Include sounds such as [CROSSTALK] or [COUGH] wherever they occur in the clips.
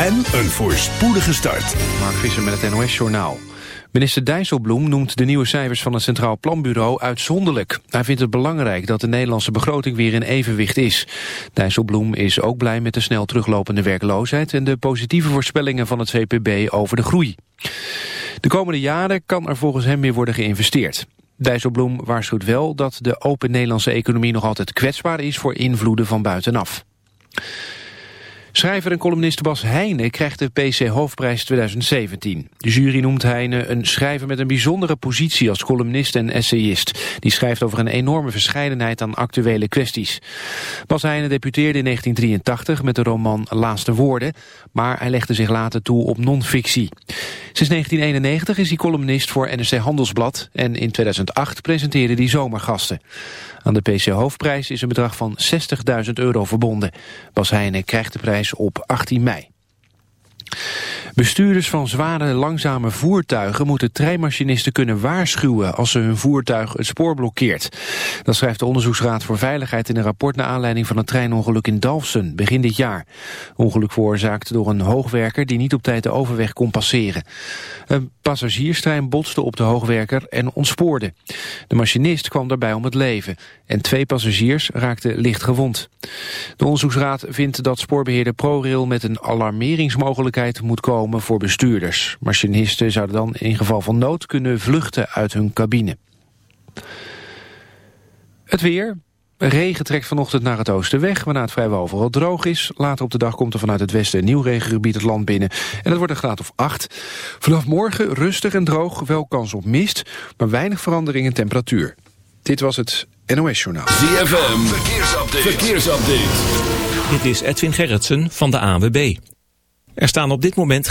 en een voorspoedige start. Mark Visser met het NOS Journaal. Minister Dijsselbloem noemt de nieuwe cijfers van het Centraal Planbureau uitzonderlijk. Hij vindt het belangrijk dat de Nederlandse begroting weer in evenwicht is. Dijsselbloem is ook blij met de snel teruglopende werkloosheid... en de positieve voorspellingen van het VPB over de groei. De komende jaren kan er volgens hem weer worden geïnvesteerd. Dijsselbloem waarschuwt wel dat de open Nederlandse economie nog altijd kwetsbaar is voor invloeden van buitenaf. Schrijver en columnist Bas Heijnen krijgt de PC Hoofdprijs 2017. De jury noemt Heijnen een schrijver met een bijzondere positie als columnist en essayist. Die schrijft over een enorme verscheidenheid aan actuele kwesties. Bas Heijnen debuteerde in 1983 met de roman Laatste Woorden, maar hij legde zich later toe op non-fictie. Sinds 1991 is hij columnist voor NRC Handelsblad en in 2008 presenteerde hij zomergasten. Aan de PC Hoofdprijs is een bedrag van 60.000 euro verbonden. Bas Heijnen krijgt de prijs op 18 mei. Bestuurders van zware, langzame voertuigen moeten treinmachinisten kunnen waarschuwen als ze hun voertuig het spoor blokkeert. Dat schrijft de Onderzoeksraad voor Veiligheid in een rapport naar aanleiding van een treinongeluk in Dalfsen begin dit jaar. Ongeluk veroorzaakt door een hoogwerker die niet op tijd de overweg kon passeren. Een passagierstrein botste op de hoogwerker en ontspoorde. De machinist kwam daarbij om het leven en twee passagiers raakten licht gewond. De onderzoeksraad vindt dat spoorbeheerder ProRail met een alarmeringsmogelijkheid moet komen voor bestuurders. Machinisten zouden dan in geval van nood kunnen vluchten uit hun cabine. Het weer. Regen trekt vanochtend naar het oosten weg, waarna het vrijwel overal droog is. Later op de dag komt er vanuit het westen een nieuw regengebied het land binnen. En dat wordt een graad of 8. Vanaf morgen rustig en droog, wel kans op mist, maar weinig verandering in temperatuur. Dit was het NOS Journaal. ZFM, verkeersupdate. verkeersupdate. Dit is Edwin Gerritsen van de AWB. Er staan op dit moment...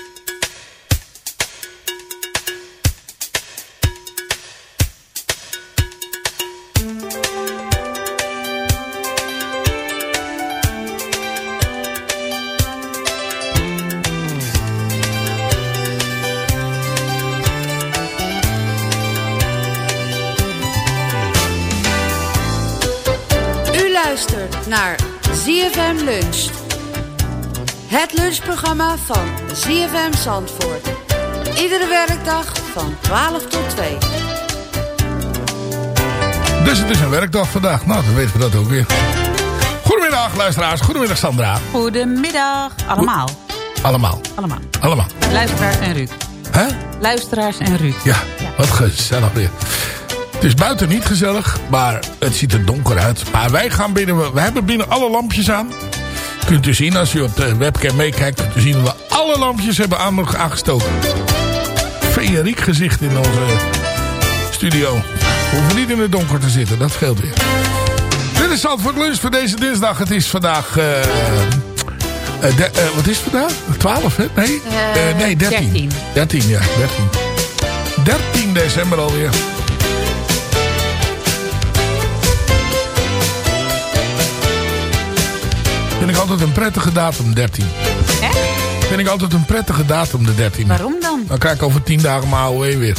ZFM Lunch. Het lunchprogramma van ZFM Zandvoort. Iedere werkdag van 12 tot 2. Dus het is een werkdag vandaag. Nou, dan weten we dat ook weer. Goedemiddag luisteraars. Goedemiddag Sandra. Goedemiddag. Allemaal. Allemaal. Allemaal. Allemaal. Luisteraars en Ruud. Hè? Luisteraars en Ruud. Ja, wat gezellig weer. Het is buiten niet gezellig, maar het ziet er donker uit. Maar wij gaan binnen, we hebben binnen alle lampjes aan. Kunt u zien als u op de webcam meekijkt, kunt u zien dat we alle lampjes hebben aan, aangestoken. Feeriek gezicht in onze studio. We hoeven niet in het donker te zitten, dat scheelt weer. Dit is Zandvoort Lunch voor deze dinsdag. Het is vandaag eh, Eh, de- eh, wat is het vandaag? 12, hè? Nee? Nee, 13. 13. 13, ja. 13. 13 december alweer. Vind ik altijd een prettige datum, 13. Echt? Vind ik altijd een prettige datum, de 13. Waarom dan? Dan krijg ik over 10 dagen mijn AOE weer.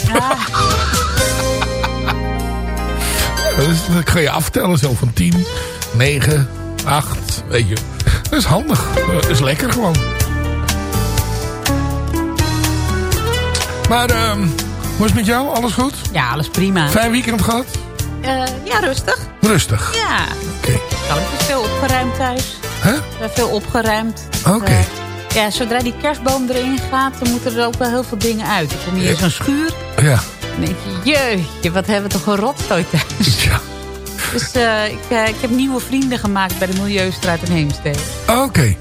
Dus dan ga je aftellen zo van 10, 9, 8, weet je. Dat is handig. Dat is lekker gewoon. Maar, ehm, hoe is het met jou? Alles goed? ja, alles prima. Fijn weekend gehad? Eh, ja, rustig. Rustig. Ja, Oké. kan ik dus veel opgeruimd thuis. Hè? Eh, veel opgeruimd. Oké. Eh, ja, zodra die kerstboom erin gaat, dan moeten er ook wel heel veel dingen uit. Ik kom hier in zo'n schuur. Ja. Dan denk je, jeetje, wat hebben we toch een rotzooi thuis. ja. Dus eh, ik, eh, ik heb nieuwe vrienden gemaakt bij de Milieustraat in Heemstede. Oké.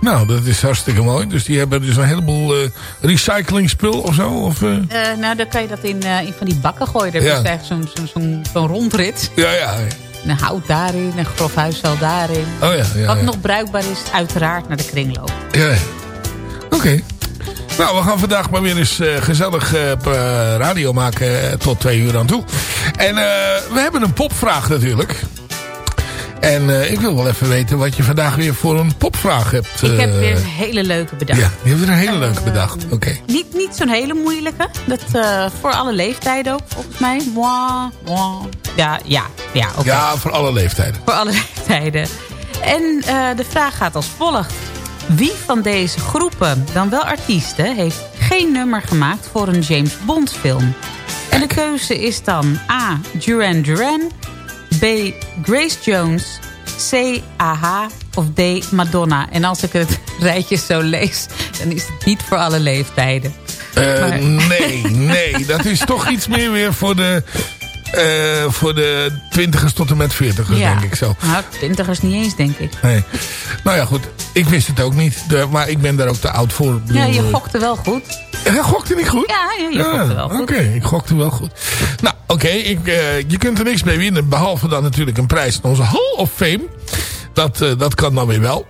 Nou, dat is hartstikke mooi. Dus die hebben dus een heleboel recyclingspul of zo? Of, nou, dan kan je dat in, in van die bakken gooien. Ja. is echt zo'n rondrit. Ja, ja. Een hout daarin, een grof huisvuil daarin. Oh ja, ja. Wat ja. nog bruikbaar is, uiteraard naar de kringloop. Ja, ja. Oké. Nou, we gaan vandaag maar weer eens eh, gezellig eh, eh, radio maken tot twee uur aan toe. En we hebben een popvraag natuurlijk. En eh, ik wil wel even weten wat je vandaag weer voor een popvraag hebt. Ik heb eh, weer een hele leuke bedacht. Ja, je hebt weer een hele leuke bedacht. Oké. Niet, niet zo'n hele moeilijke. Dat eh, voor alle leeftijden ook, volgens mij. Mwah, mwah. Ja, ja, ja, oké. Ja, voor alle leeftijden. Voor alle [LAUGHS] leeftijden. En de vraag gaat als volgt. Wie van deze groepen, dan wel artiesten... heeft geen nummer gemaakt voor een James Bond film? En de keuze is dan A. Duran Duran... B. Grace Jones... C. AHA of D. Madonna. En als ik het [LAUGHS] rijtje zo lees... dan is het niet voor alle leeftijden. Eh, Maar- Nee, nee. Dat is toch iets meer weer voor de, eh, voor de twintigers tot en met veertigers, denk ik zo. Nou, twintigers niet eens, denk ik. Nee. Nou ja, goed. Ik wist het ook niet. Maar ik ben daar ook te oud voor. Ja, je eh, gokte wel goed. Hij gokte niet goed? Ja, ja, je gokte wel goed. Oké, ik gokte wel goed. Nou, oké. eh, je kunt er niks mee winnen. Behalve dan natuurlijk een prijs in onze Hall of Fame. Dat, eh, dat kan dan weer wel.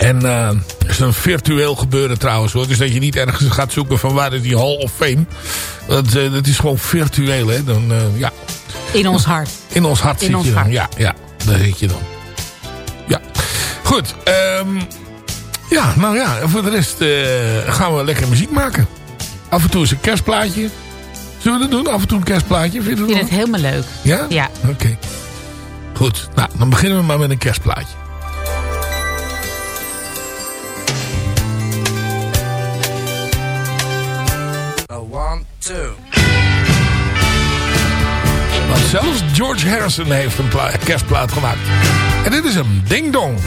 En eh, het is een virtueel gebeuren trouwens hoor. Dus dat je niet ergens gaat zoeken van waar is die Hall of Fame. Dat, eh, dat is gewoon virtueel hè. Dan, eh, ja, In ons hart. in ons hart In zit ons je dan. hart. Ja, ja, daar zit je dan. Ja. Goed. ehm, ja, nou ja. Voor de rest gaan we lekker muziek maken. Af en toe is een kerstplaatje. Zullen we dat doen? Af en toe een kerstplaatje? Vind je Ik dat vind het helemaal leuk. Ja? Ja. Oké. Goed. Nou, dan beginnen we maar met een kerstplaatje. Zelfs George Harrison heeft een pla- kerstplaat gemaakt. En dit is hem. Ding Dong.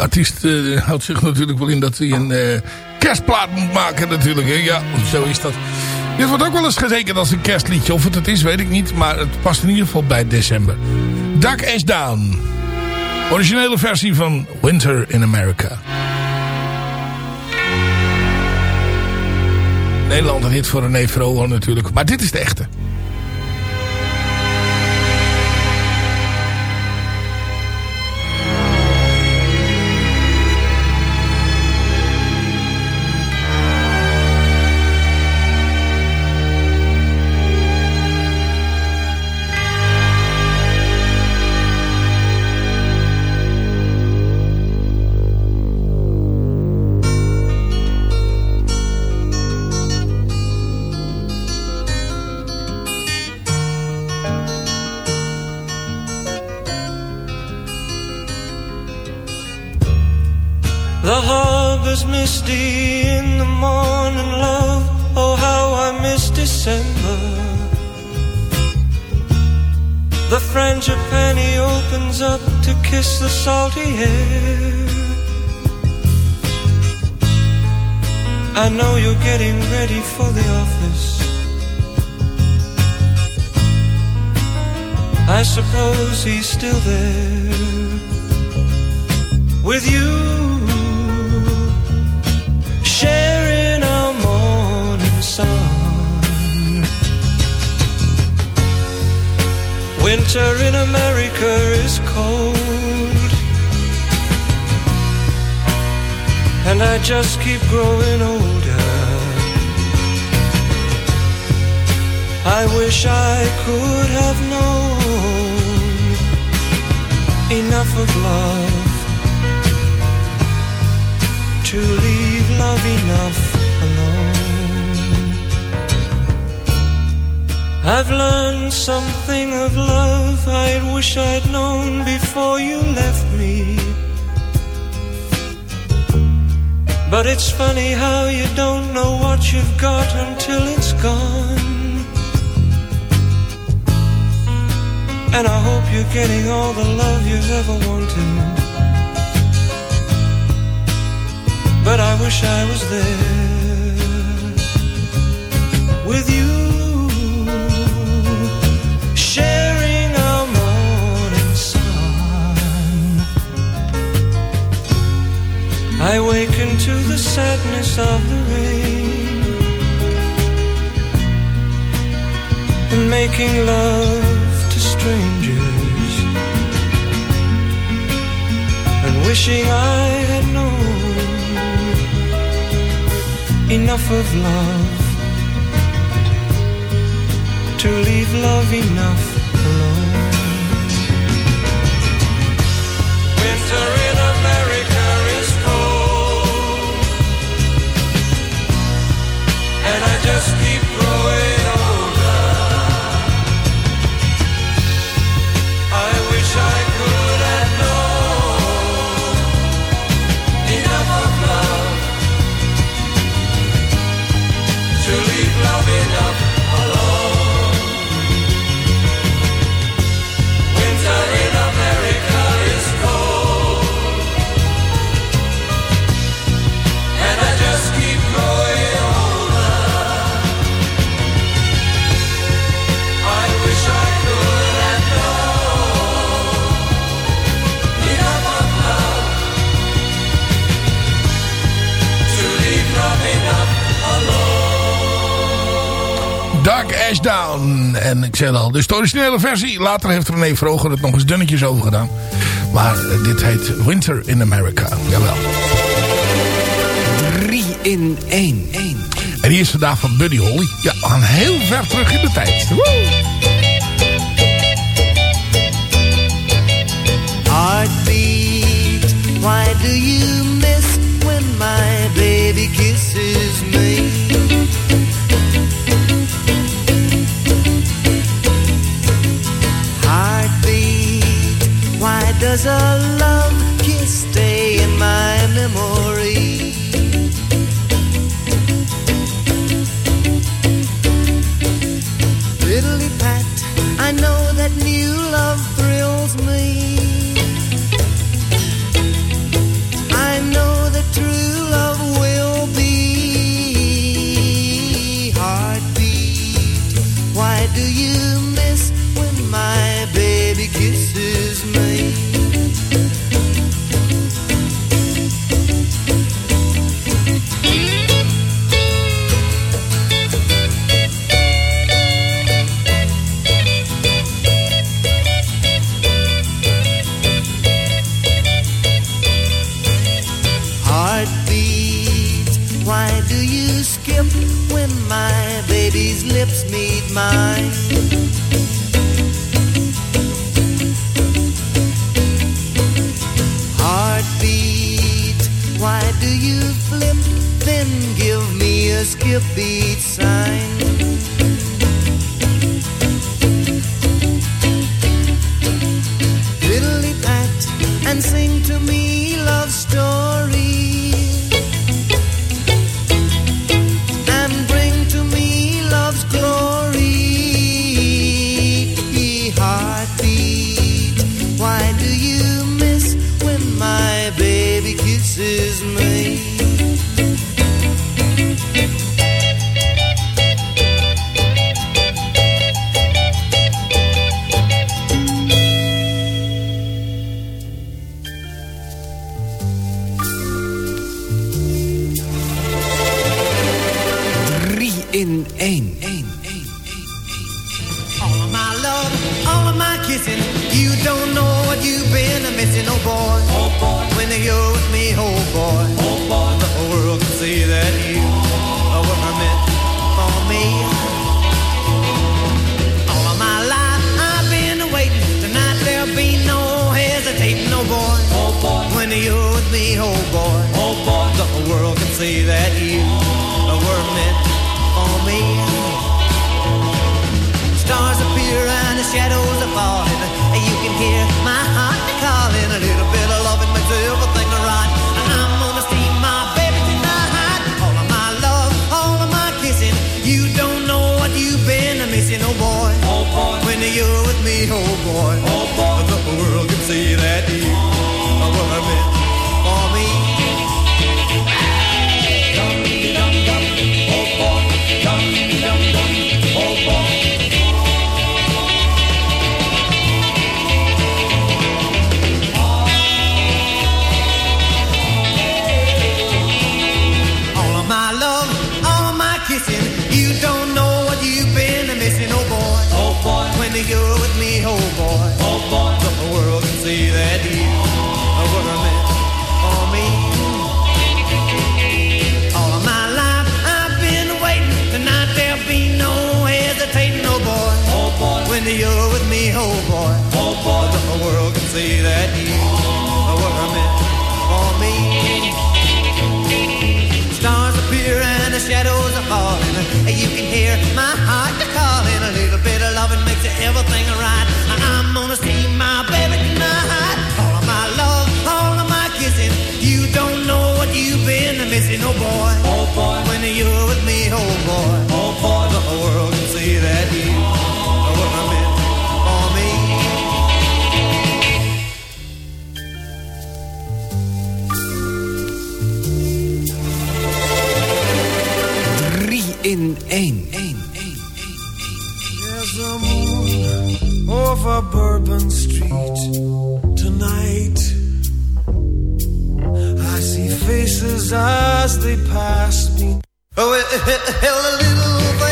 Artiest eh, houdt zich natuurlijk wel in dat hij een eh, kerstplaat moet maken natuurlijk. Hè? Ja, zo is dat. Dit wordt ook wel eens gezekerd als een kerstliedje. Of het het is, weet ik niet. Maar het past in ieder geval bij december. Duck Ash Down. Originele versie van Winter in America. Nederland een hit voor René Vroger natuurlijk. Maar dit is de echte. Suppose he's still there with you sharing our morning sun. Winter in America is cold, and I just keep growing older. I wish I could have known enough of love to leave love enough alone. I've learned something of love I wish I'd known before you left me. But it's funny how you don't know what you've got until it's gone. And I hope you're getting all the love you've ever wanted. but I wish I was there with you, sharing our morning sun. I waken to the sadness of the rain and making love strangers and wishing I had known enough of love to leave love enough alone. Winter in America Al, dus de originele versie. Later heeft René Vroger het nog eens dunnetjes over gedaan. Maar eh, dit heet Winter in America. Jawel. 3 in 1. 1. En die is vandaag van Buddy Holly. Ja, we gaan heel ver terug in de tijd. Woe! Heartbeat, why do you miss when my baby kisses me? Does a love kiss stay in my memory? Fiddly pat, I know they pass me. Oh, well, the little things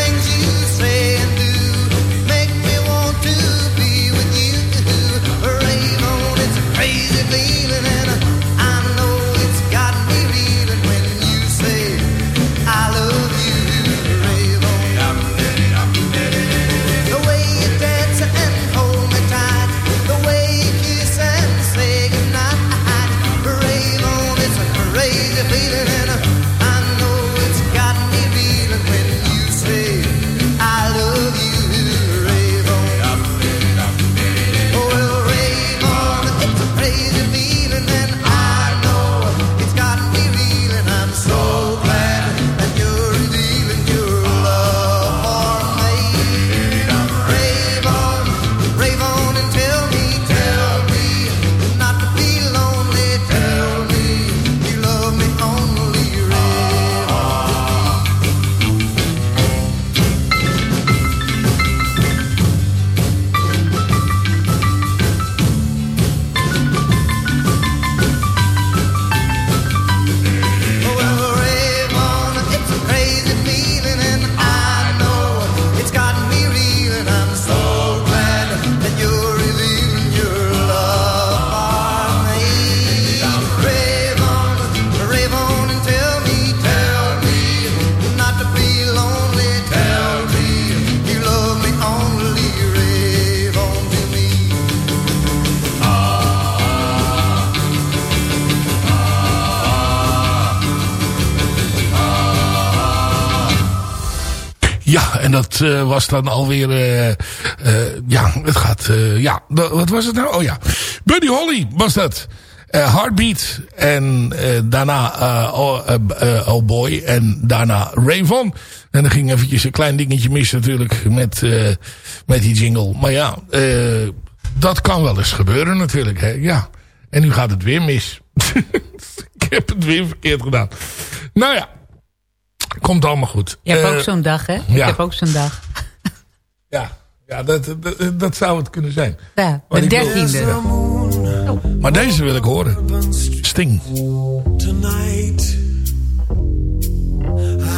Ja, en dat uh, was dan alweer... Uh, ja, het gaat... ja, wat was het nou? Oh ja, Buddy Holly was dat. Heartbeat. En daarna oh, oh, Boy. En daarna Ray Von. En dan ging eventjes een klein dingetje mis natuurlijk met, met die jingle. Maar ja, dat kan wel eens gebeuren natuurlijk. Hè? Ja. En nu gaat het weer mis. [LAUGHS] Ik heb het weer verkeerd gedaan. Nou ja, komt allemaal goed. Je hebt ook zo'n dag, hè? Ja. Ik heb ook zo'n dag. [LAUGHS] ja, ja dat, dat, dat, zou het kunnen zijn. Ja, de dertiende. Oh. Maar deze wil ik horen. Sting. Tonight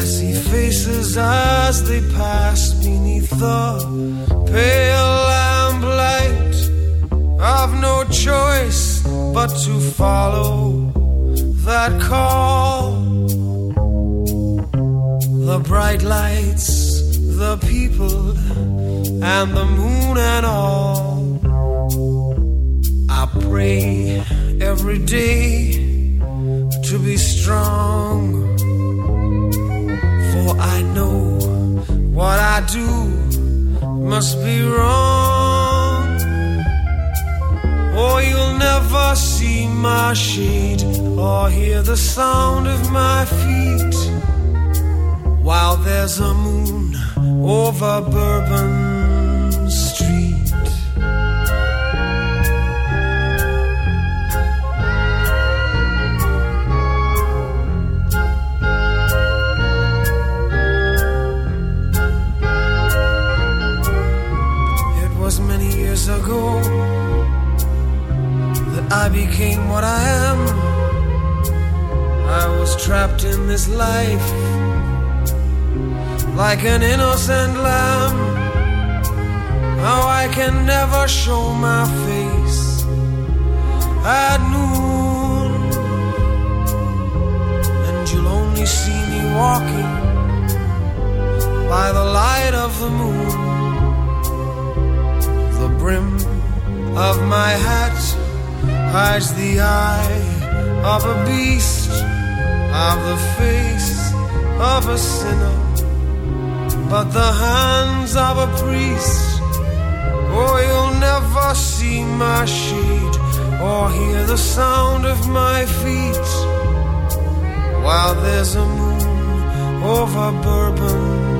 I see faces as they pass beneath the pale lamplight I've no choice but to follow that call The bright lights, the people, and the moon and all. I pray every day to be strong. For I know what I do must be wrong. Or you'll never see my shade or hear the sound of my feet while there's a moon over Bourbon Street. It was many years ago that I became what I am. I was trapped in this life like an innocent lamb. How I can never show my face at noon, and you'll only see me walking by the light of the moon. The brim of my hat hides the eye of a beast, of the face of a sinner but the hands of a priest. Oh, you'll never see my shade or hear the sound of my feet while there's a moon over Bourbon.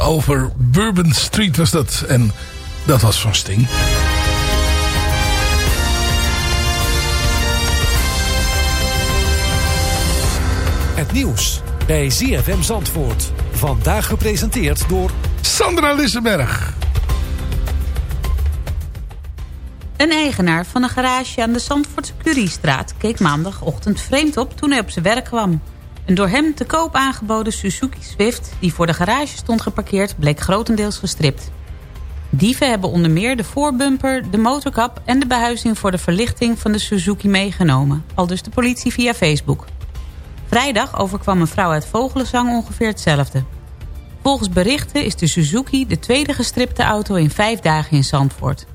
over Bourbon Street was dat. En dat was van Sting. Het nieuws bij ZFM Zandvoort. Vandaag gepresenteerd door... Sandra Lissenberg. Een eigenaar van een garage aan de Zandvoortse Curiestraat... keek maandagochtend vreemd op toen hij op zijn werk kwam. Een door hem te koop aangeboden Suzuki Swift... die voor de garage stond geparkeerd, bleek grotendeels gestript. Dieven hebben onder meer de voorbumper, de motorkap... en de behuizing voor de verlichting van de Suzuki meegenomen. Al dus de politie via Facebook. Vrijdag overkwam een vrouw uit Vogelenzang ongeveer hetzelfde. Volgens berichten is de Suzuki de tweede gestripte auto in vijf dagen in Zandvoort.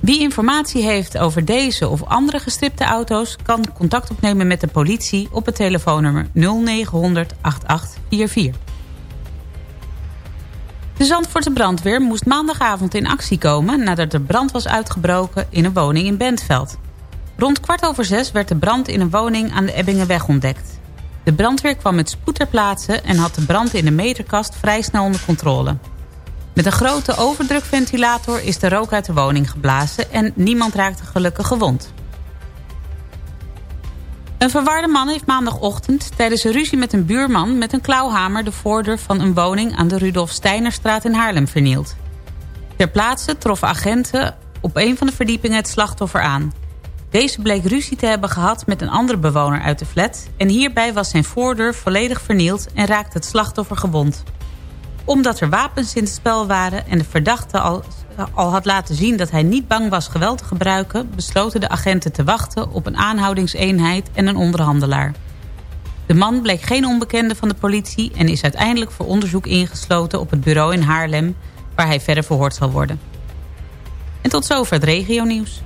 Wie informatie heeft over deze of andere gestripte auto's... kan contact opnemen met de politie op het telefoonnummer 0900 8844. De Zandvoortse brandweer moest maandagavond in actie komen... nadat er brand was uitgebroken in een woning in Bentveld. Rond kwart over zes werd de brand in een woning aan de Ebbingenweg ontdekt. De brandweer kwam met spoed ter plaatse en had de brand in de meterkast vrij snel onder controle. Met een grote overdrukventilator is de rook uit de woning geblazen en niemand raakte gelukkig gewond. Een verwarde man heeft maandagochtend tijdens een ruzie met een buurman met een klauwhamer de voordeur van een woning aan de Rudolf Steinerstraat in Haarlem vernield. Ter plaatse troffen agenten op een van de verdiepingen het slachtoffer aan. Deze bleek ruzie te hebben gehad met een andere bewoner uit de flat... en hierbij was zijn voordeur volledig vernield en raakte het slachtoffer gewond. Omdat er wapens in het spel waren en de verdachte al, al had laten zien... dat hij niet bang was geweld te gebruiken... besloten de agenten te wachten op een aanhoudingseenheid en een onderhandelaar. De man bleek geen onbekende van de politie... en is uiteindelijk voor onderzoek ingesloten op het bureau in Haarlem... waar hij verder verhoord zal worden. En tot zover het regionieuws.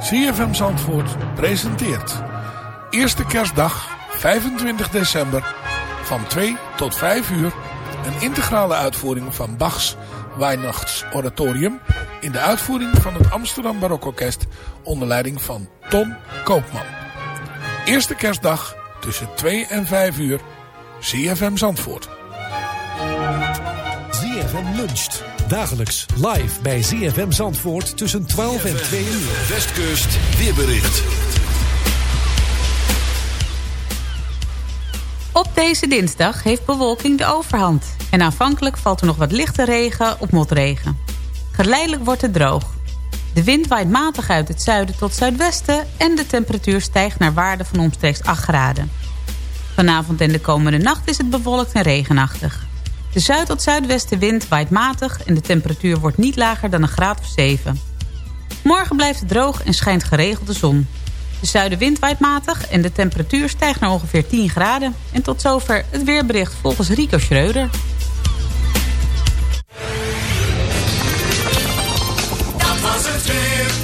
CFM Zandvoort presenteert. Eerste kerstdag, 25 december, van 2 tot 5 uur... een integrale uitvoering van Bachs Weihnachtsoratorium... in de uitvoering van het Amsterdam Barokorkest onder leiding van Ton Koopman. Eerste kerstdag tussen 2 en 5 uur, CFM Zandvoort. ZFM luncht. Dagelijks live bij ZFM Zandvoort tussen 12 en 2 uur. Westkust weerbericht. Op deze dinsdag heeft bewolking de overhand. En aanvankelijk valt er nog wat lichte regen op motregen. Geleidelijk wordt het droog. De wind waait matig uit het zuiden tot zuidwesten... en de temperatuur stijgt naar waarde van omstreeks 8 graden. Vanavond en de komende nacht is het bewolkt en regenachtig. De zuid- tot zuidwestenwind waait matig en de temperatuur wordt niet lager dan een graad of 7. Morgen blijft het droog en schijnt geregeld de zon. De zuidenwind waait matig en de temperatuur stijgt naar ongeveer 10 graden. En tot zover het weerbericht volgens Rico Schreuder. Dat was het weer.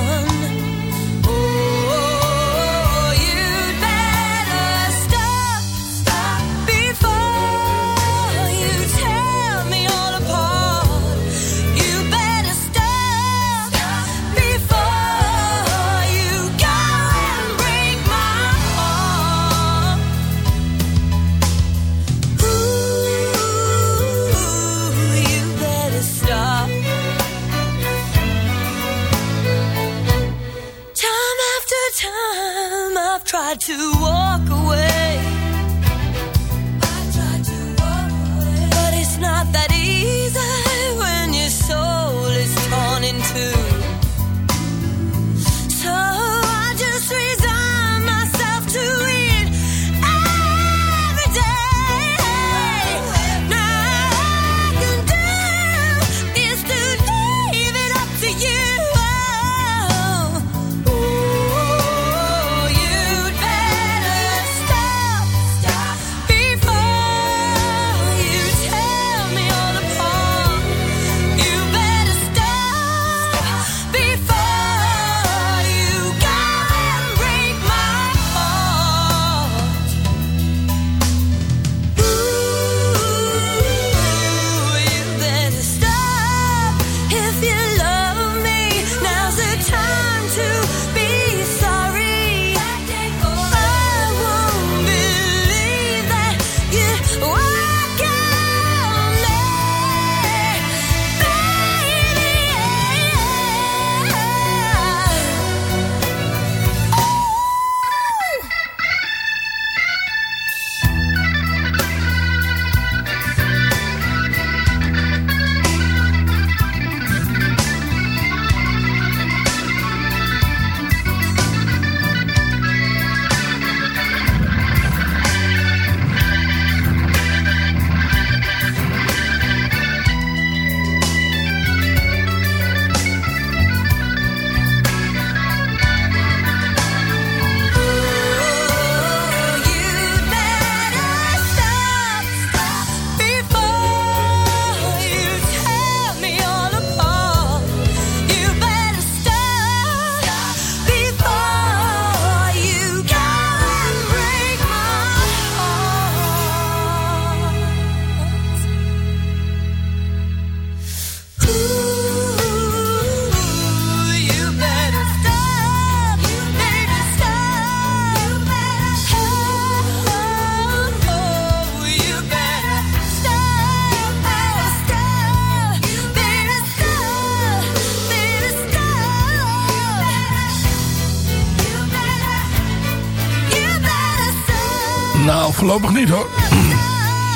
Voorlopig niet hoor.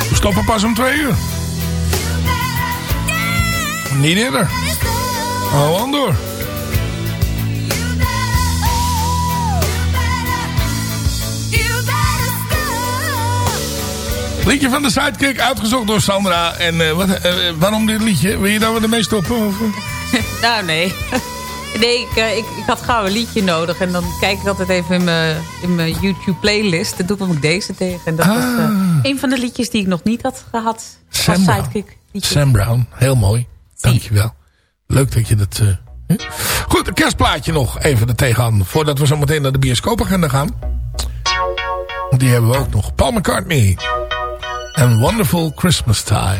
We stoppen pas om twee uur. Niet eerder. Gewoon door. Liedje van de Sidekick, uitgezocht door Sandra. En eh, wat, eh, waarom dit liedje? Wil je daar wel ermee stoppen? Of? [LAUGHS] Nou, nee. Nee, ik, eh, ik, ik had gauw een liedje nodig. En dan kijk ik altijd even in mijn, in mijn YouTube playlist. En toen kwam ik deze tegen. En dat was eh, een van de liedjes die ik nog niet had gehad. Sam als sidekick. liedje. Sam Brown, heel mooi. Dankjewel. Leuk dat je dat... eh? Goed, een kerstplaatje nog even er tegenaan. Voordat we zo meteen naar de bioscoopagenda gaan. Want die hebben we ook nog. Paul McCartney. En Wonderful Christmas Time.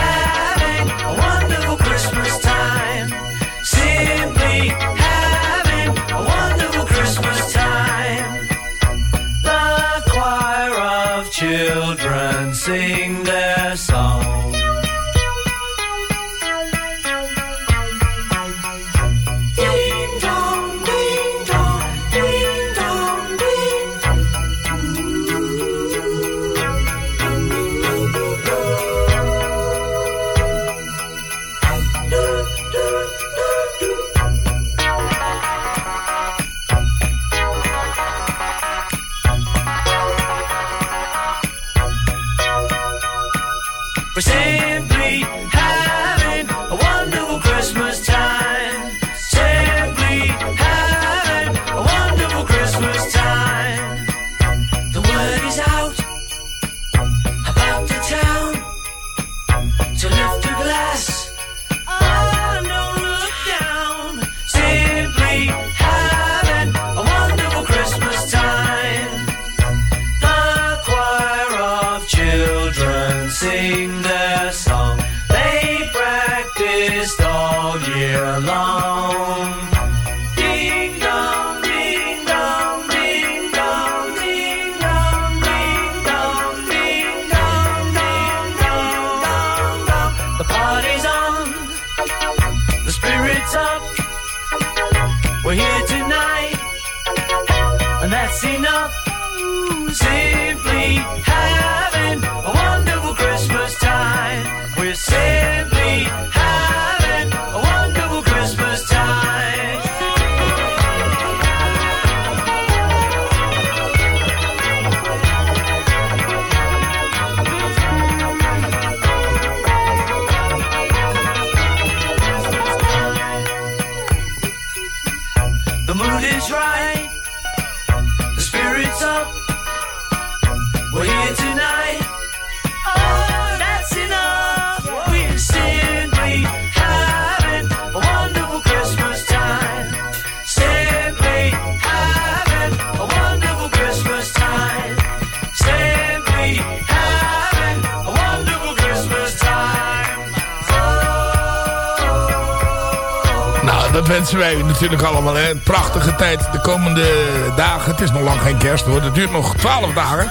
natuurlijk allemaal. Een prachtige tijd de komende dagen. Het is nog lang geen kerst hoor. Het duurt nog twaalf dagen.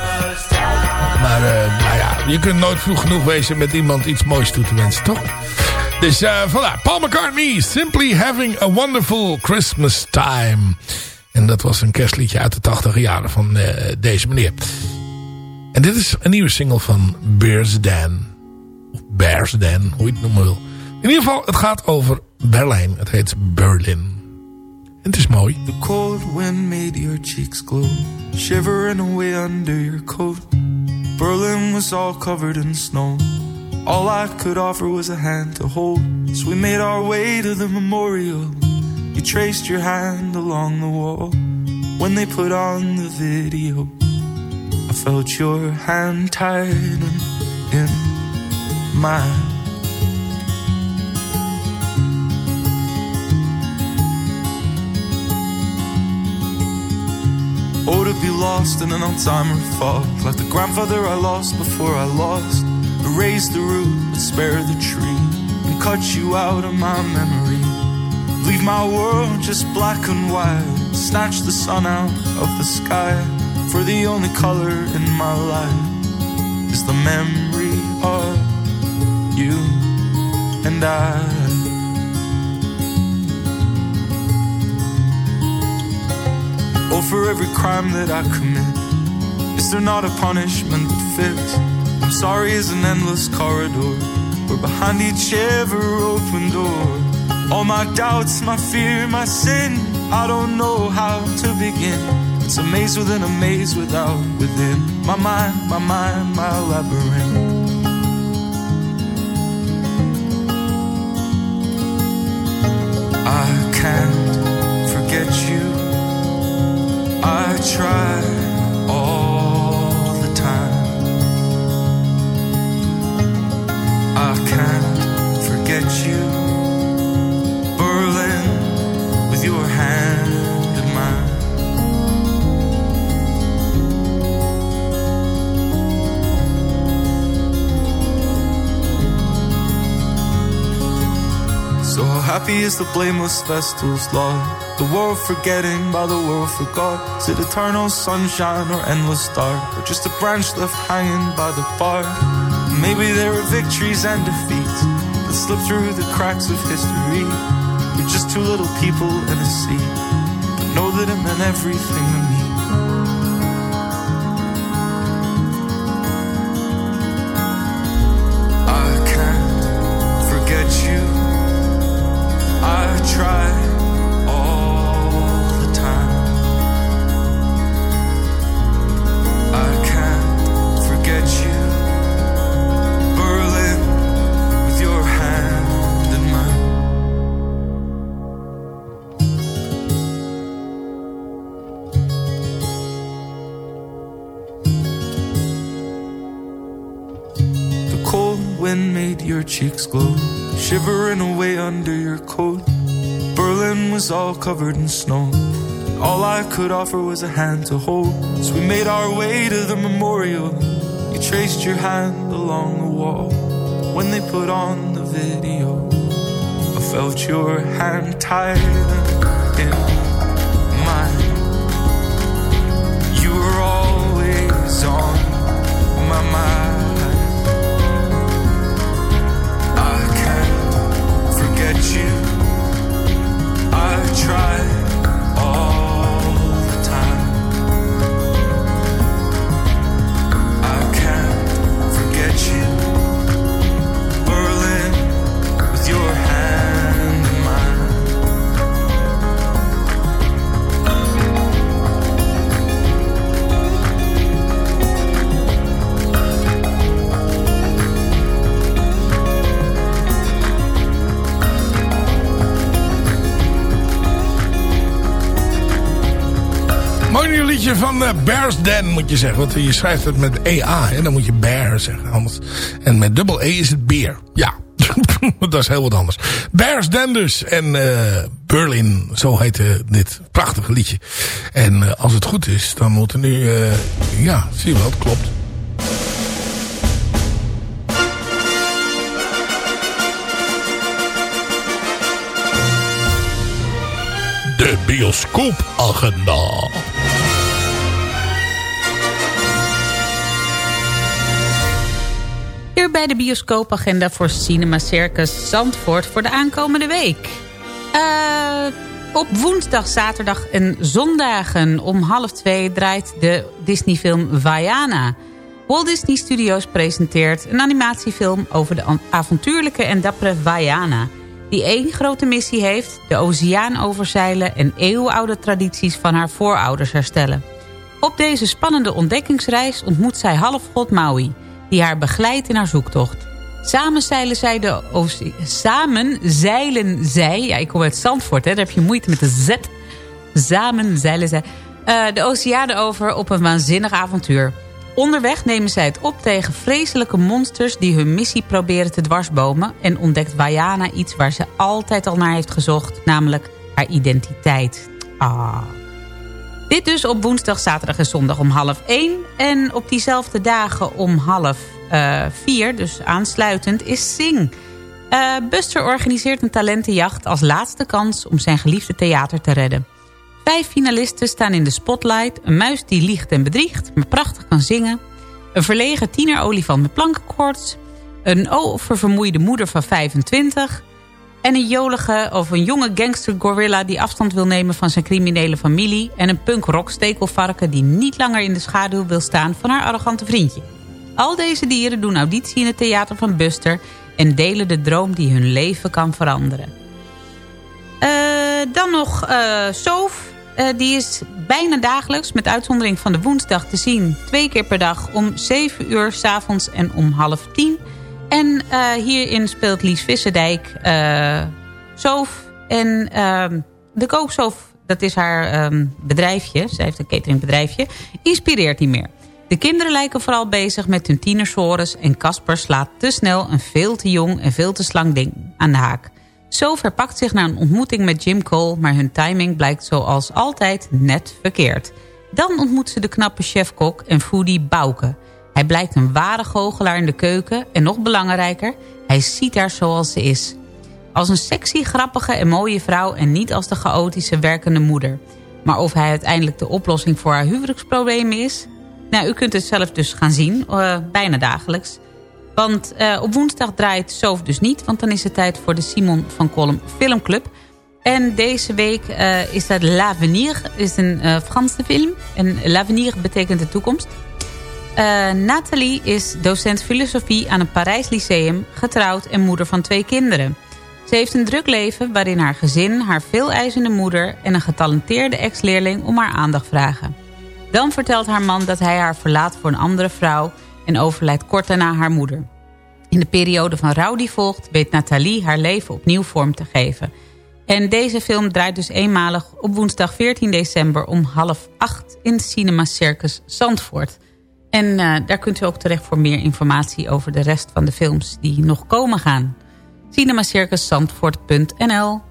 Maar eh, nou ja, je kunt nooit vroeg genoeg wezen met iemand iets moois toe te wensen, toch? Dus eh voilà, Paul McCartney, Simply Having a Wonderful Christmas Time. En dat was een kerstliedje uit de tachtige jaren van eh, deze meneer. En dit is een nieuwe single van Bears Dan. Of Bears Dan, hoe je het noemen wil. In ieder geval, het gaat over Berlijn. Het heet Berlin. En het is mooi. The cold wind made your cheeks glow, shivering away under your coat. Berlin was all covered in snow. All I could offer was a hand to hold. So we made our way to the memorial. You traced your hand along the wall. When they put on the video, I felt your hand tighten in mine. Oh, to be lost in an Alzheimer fog, like the grandfather I lost before I lost. Erase the root, but spare the tree, and cut you out of my memory. Leave my world just black and white, snatch the sun out of the sky. For the only color in my life is the memory of you and I. For every crime that I commit, is there not a punishment that fits? I'm sorry is an endless corridor, where behind each ever open door, all my doubts, my fear, my sin, I don't know how to begin. It's a maze within a maze without within. My mind, my mind, my labyrinth. Try. All happy is the blameless vestal's love. The world forgetting by the world forgot. Is it eternal sunshine or endless dark? Or just a branch left hanging by the bar? Maybe there are victories and defeats that slip through the cracks of history. We're just two little people in a sea, but know that it meant everything to me. All covered in snow. All I could offer was a hand to hold. So we made our way to the memorial. You traced your hand along the wall. When they put on the video, I felt your hand tight in mine. You were always on my mind. I can't forget you. Van eh, Bears Den, moet je zeggen. Want je schrijft het met EA, hè? dan moet je bear zeggen. Anders. En met dubbel E is het beer. Ja, [LAUGHS] dat is heel wat anders. Bears Den dus. En eh, Berlin, zo heette dit prachtige liedje. En eh, als het goed is, dan moet er nu... ja, zie je wel, het klopt. De bioscoopagenda. Bij de bioscoopagenda voor Cinema Circus Zandvoort voor de aankomende week. Eh, op woensdag, zaterdag en zondagen om half twee draait de Disney-film Vaiana. Walt Disney Studios presenteert een animatiefilm over de avontuurlijke en dappere Vaiana... die één grote missie heeft, de oceaan overzeilen... en eeuwenoude tradities van haar voorouders herstellen. Op deze spannende ontdekkingsreis ontmoet zij halfgod Maui... die haar begeleidt in haar zoektocht. Samen zeilen zij de Samen zeilen zij... Ja, ik kom uit Zandvoort, hè, daar heb je moeite met de Z. Samen zeilen zij eh, de oceanen over op een waanzinnig avontuur. Onderweg nemen zij het op tegen vreselijke monsters... die hun missie proberen te dwarsbomen... en ontdekt Vaiana iets waar ze altijd al naar heeft gezocht... namelijk haar identiteit. Ah... Dit dus op woensdag, zaterdag en zondag om half 1. En op diezelfde dagen om half eh, 4, dus aansluitend, is Sing. Eh, Buster organiseert een talentenjacht als laatste kans om zijn geliefde theater te redden. Vijf finalisten staan in de spotlight. Een muis die liegt en bedriegt, maar prachtig kan zingen. Een verlegen tienerolifant met plankenkoorts. Een oververmoeide moeder van 25. En een jolige of een jonge gangster gorilla die afstand wil nemen van zijn criminele familie. En een punk-rock stekelvarken die niet langer in de schaduw wil staan van haar arrogante vriendje. Al deze dieren doen auditie in het theater van Buster en delen de droom die hun leven kan veranderen. Eh, dan nog eh Soof. Eh, die is bijna dagelijks, met uitzondering van de woensdag te zien... twee keer per dag om 7 uur s'avonds en om half 10. En eh, hierin speelt Lies Visserdijk eh Soof. En ehm, de Koopsoof, dat is haar ehm, bedrijfje... zij heeft een cateringbedrijfje, inspireert niet meer. De kinderen lijken vooral bezig met hun tienersores... en Casper slaat te snel een veel te jong en veel te slang ding aan de haak. Zo verpakt zich naar een ontmoeting met Jim Cole... maar hun timing blijkt zoals altijd net verkeerd. Dan ontmoet ze de knappe chefkok en foodie Bouke. Hij blijkt een ware goochelaar in de keuken... en nog belangrijker, hij ziet haar zoals ze is. Als een sexy, grappige en mooie vrouw... en niet als de chaotische werkende moeder. Maar of hij uiteindelijk de oplossing voor haar huwelijksproblemen is... Nou, u kunt het zelf dus gaan zien, eh, bijna dagelijks. Want eh, op woensdag draait Soof dus niet... want dan is het tijd voor de Simon van Kolm Filmclub. En deze week eh, is dat L'Avenir, is een Franse film. En L'Avenir betekent de toekomst. Eh, Nathalie is docent filosofie aan een Parijs lyceum... getrouwd en moeder van twee kinderen. Ze heeft een druk leven waarin haar gezin, haar veel eisende moeder... en een getalenteerde ex-leerling om haar aandacht vragen. Dan vertelt haar man dat hij haar verlaat voor een andere vrouw... en overlijdt kort daarna haar moeder. In de periode van rouw die volgt... weet Nathalie haar leven opnieuw vorm te geven. En deze film draait dus eenmalig op woensdag 14 december... om half acht in Cinema Circus Zandvoort. En eh, daar kunt u ook terecht voor meer informatie... over de rest van de films die nog komen gaan. cinemacircuszandvoort.nl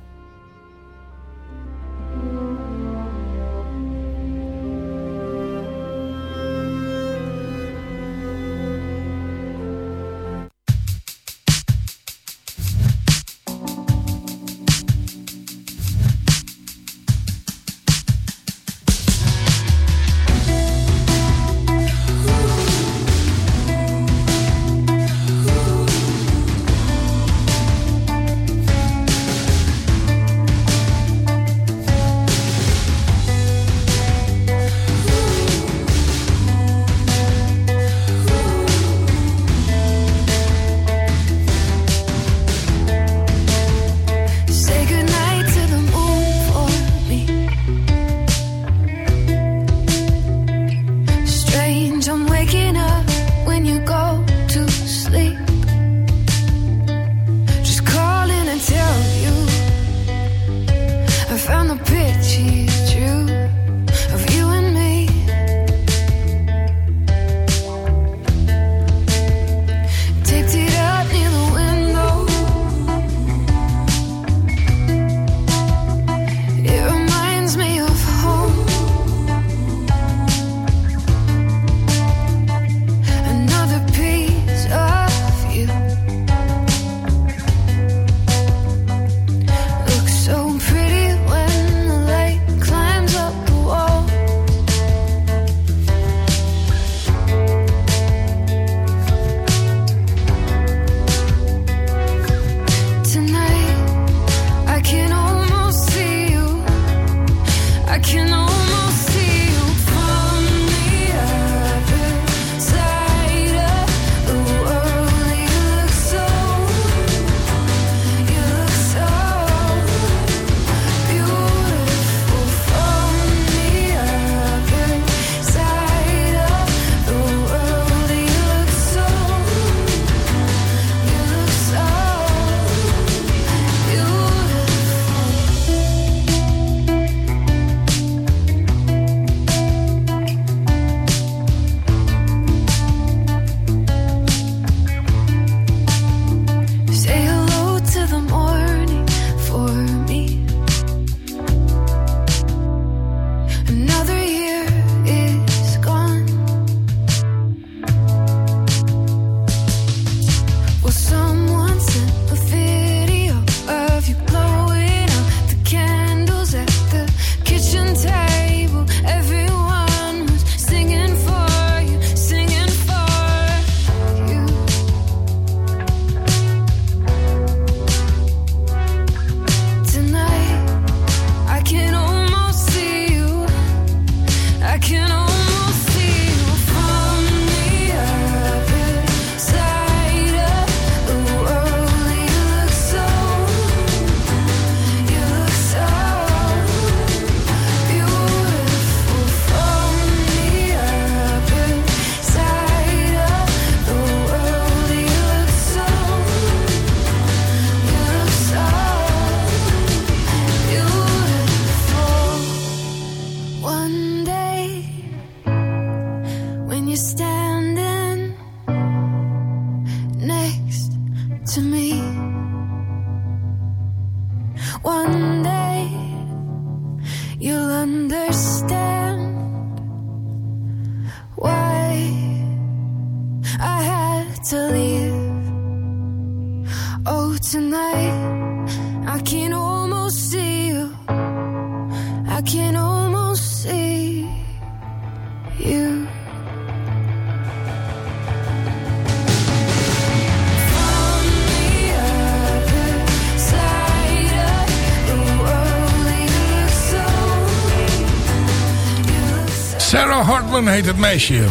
heet het meisje. Eh,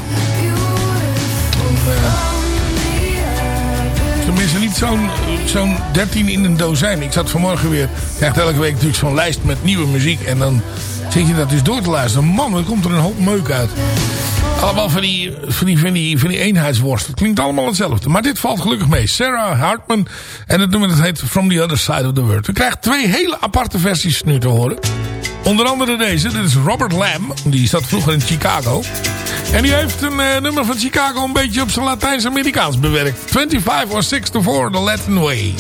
Tenminste niet zo'n zo'n 13 in een dozijn. Ik zat vanmorgen weer... Krijgt elke week natuurlijk zo'n lijst met nieuwe muziek. En dan zit je dat dus door te luisteren. Man, dan komt er een hoop meuk uit. Allemaal van die, van die, van die, van die eenheidsworst. Het klinkt allemaal hetzelfde. Maar dit valt gelukkig mee. Sarah Hartman. En het nummer dat heet From the Other Side of the World. We krijgen twee hele aparte versies nu te horen. Onder andere deze. Dit is Robert Lamb. Die zat vroeger in Chicago. En die heeft een eh, nummer van Chicago een beetje op zijn Latijns-Amerikaans bewerkt. 25 or 6 to 4, The Latin Way.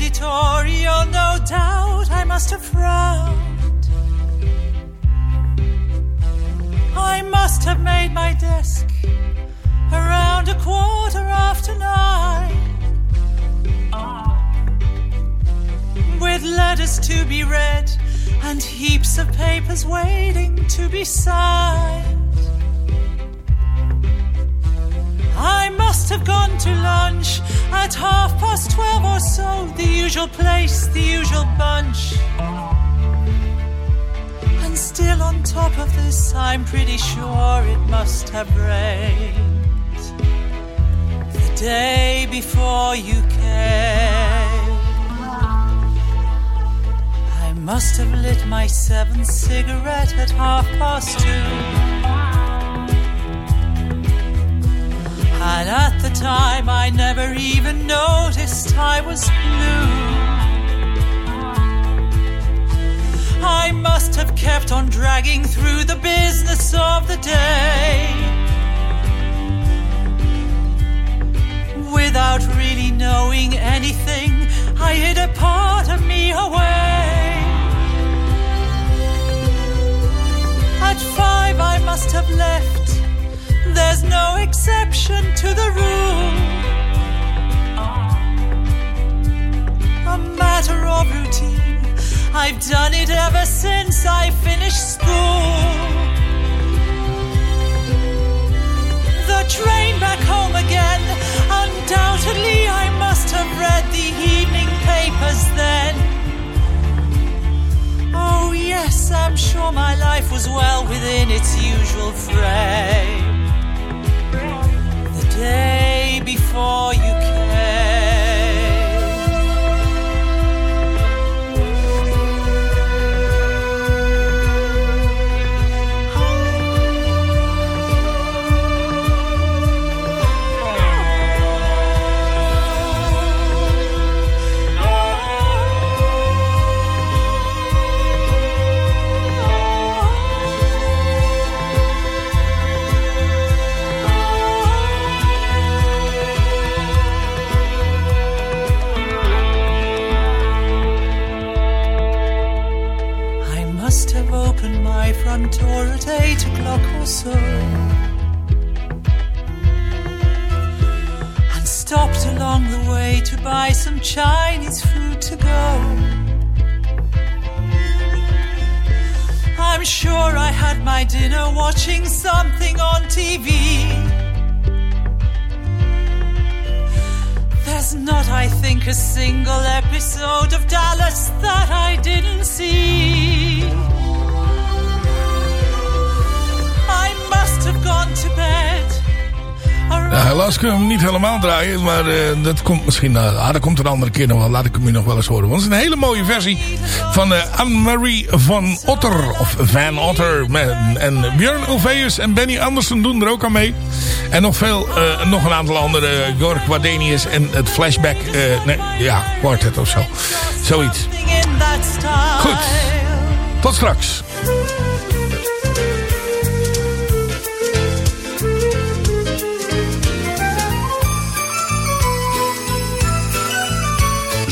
Editorial, no doubt I must have frowned. I must have made my desk around a quarter after nine. With letters to be read and heaps of papers waiting to be signed. I must have gone to lunch at half past twelve or so, the usual place, the usual bunch. And still on top of this, I'm pretty sure it must have rained the day before you came. I must have lit my seventh cigarette at half past two. And at the time, I never even noticed I was blue. I must have kept on dragging through the business of the day. Without really knowing anything, I hid a part of me away. At five, I must have left. There's no exception to the rule. Ah. A matter of routine. I've done it ever since I finished school. The train back home again. Undoubtedly, I must have read the evening papers then. Oh, yes, I'm sure my life was well within its usual frame. Dat komt misschien... eh, ah, dat komt een andere keer nog wel. Laat ik hem u nog wel eens horen. Want het is een hele mooie versie van eh, Anne-Marie van Otter. Of Van Otter. Met- En Björn Ulvaeus en Benny Anderson doen er ook aan mee. En nog veel... eh, nog een aantal andere. Jorg Wardenius en het Flashback... eh, nee, ja, Quartet of zo. Zoiets. Goed. Tot straks.